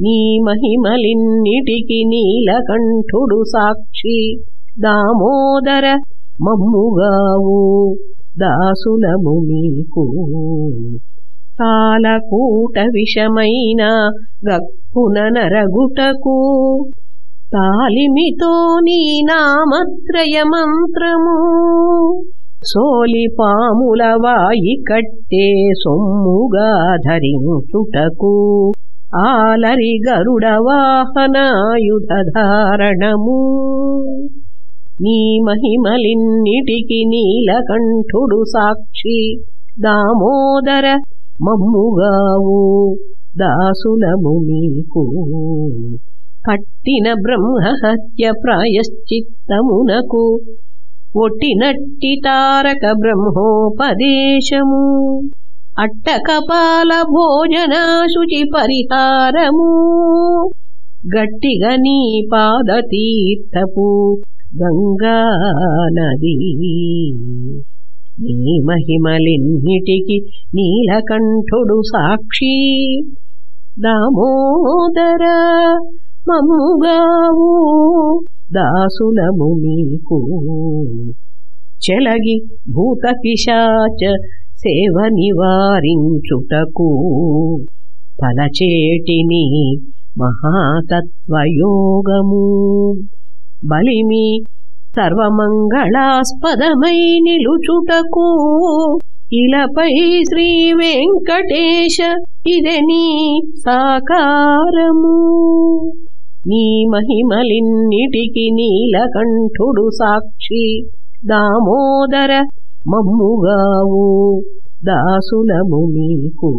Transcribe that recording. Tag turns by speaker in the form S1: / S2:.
S1: నీ మహిమలిన్నిటికి నీలకంఠుడు సాక్షి. దామోదర మమ్ముగావు దాసులము నీకు. కాలకూట విషమైన గక్కున నరగుటకు. తాలిమితో నీ నామత్రయ మంత్రము. సోలి పాముల వాయి కట్టే సొమ్ముగా ధరించుటకు. ఆలరి గరుడ వాహనాయుధ ధారణము నీ మహిమలిన్నిటికి నీలకంఠుడు సాక్షి. దామోదర మమ్ముగావు దాసులము నీకు. కట్టిన బ్రహ్మహత్య ప్రాయశ్చిత్తమునకు ఒట్టినట్టి తారక బ్రహ్మోపదేశము. అట్టకపాల భోజన శుచి పరిహారము. గట్టిగా నీ పాదతీర్థపు గంగా నది. నీ మహిమలిన్నిటికి నీలకంఠుడు సాక్షి. దామోదర మమ్ముగావు దాసులము నీకు. చెలగి భూత పిశాచ సేవ నివారించుటకు తలచేటిని మహాతత్వయోగము. బలిమి సర్వమంగళాస్పదమై నిలుచుటకు ఇలపై శ్రీ వెంకటేశ ఇదే నీ సాకారము. నీ మహిమలిన్నిటికి నీలకంఠుడు సాక్షి దామోదర మమ్ముగావు దాసులము మీకు.